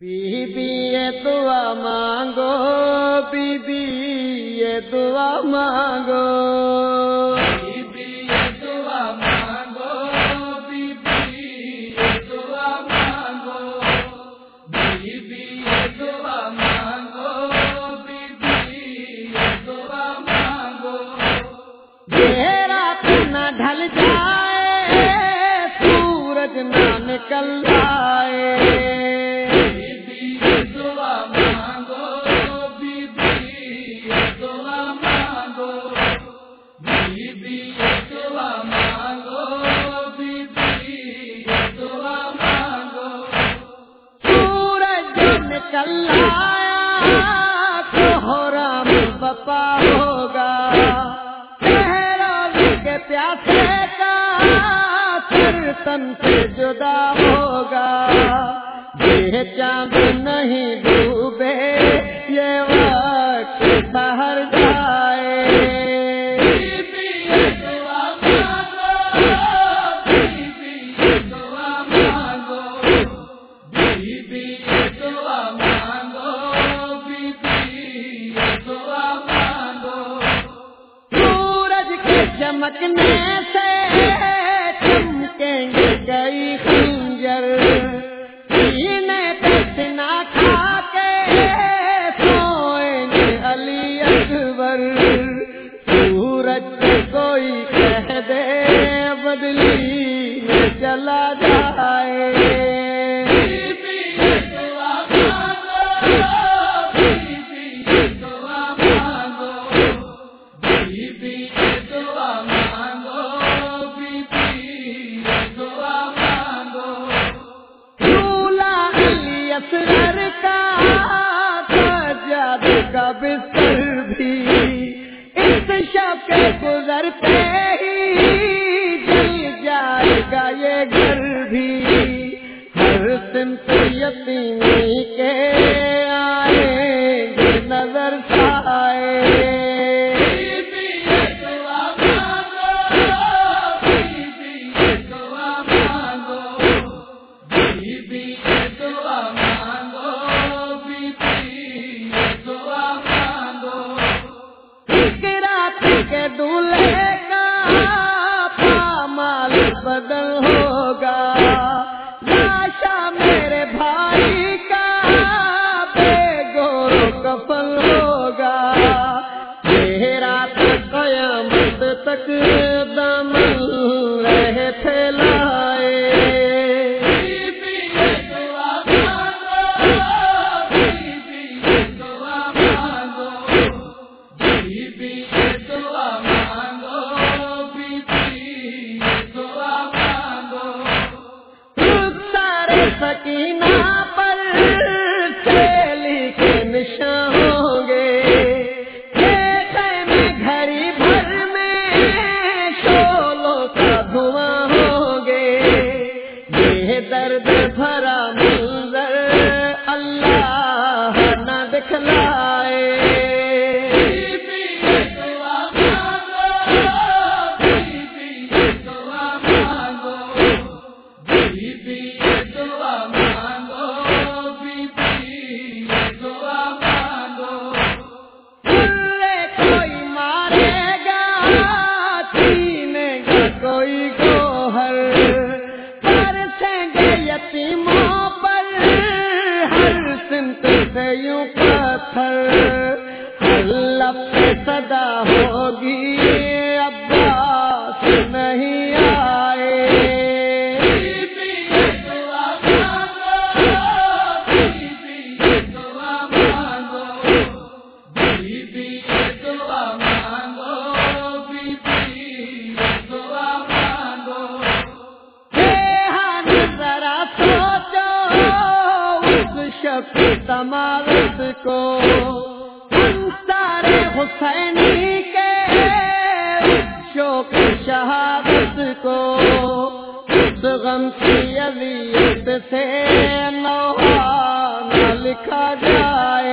Be be یہ دعا مانگو بی بی یہ دعا مانگو۔ بی بی یہ دعا مانگو بی بی یہ دعا مانگو۔ بی بی یہ دعا مانگو بی بی یہ دعا مانگو۔ میرا نہ ڈھل جائے سورج نہ نکل جائے سورج جو نکل آیا کوہرام بپا ہوگا کے پیاسے کا تن سے جدا ہوگا یہ چاند نہیں ڈوبے یہ وقت باہر جائے بی کے چمکنے سے خنجر۔ سینے پہ سنا کھا کے سوئیں علی اکبر۔ سورج کوئی کہہ دے، بدلی چلا جائے علی کا جاد کا بستر بھی اس شب کے گزرتے ہی جل جائے گا یہ گھر بھی۔ ہر سمت یتیمی کے آئے گے نظر سائے بدل ہوگا۔ لاشا میرے بھائی کا بے گور کفل ہوگا۔ یہ رات قیامت تک دمل سکینہ پر چیلی کے نشان ہوں گے۔ خیمے گھڑی بھر میں شولوں کا دھواں ہوں گے۔ یہ درد بھرا منظر اللہ نہ دکھلا۔ لب پہ صدا ہوگی عباس نہیں آئے۔ مانگو ذرا سوچو اس تمارت کو حسینی کے شوق شہادت کو اس غم کی اذیت سے نوحہ نہ لکھا جائے۔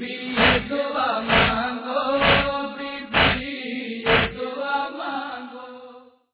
be yeah.